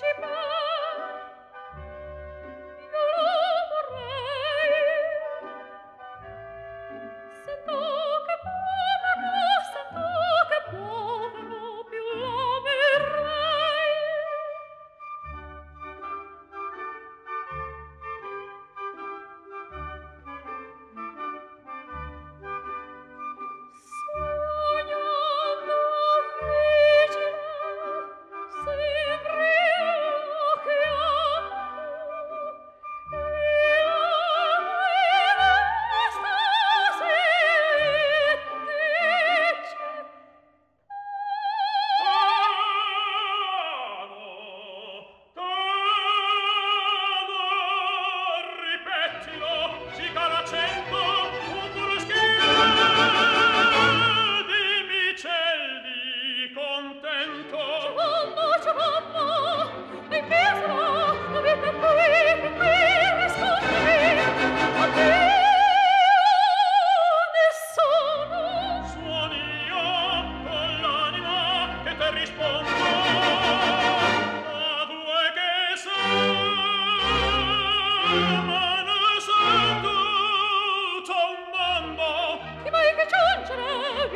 ci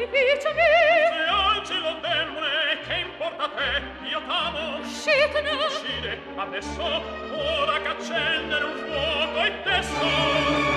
sacrificio mio se angelo demone che importa a te? Io t'amo. Uscitene. Uscire adesso ora che accendere un fuoco e testo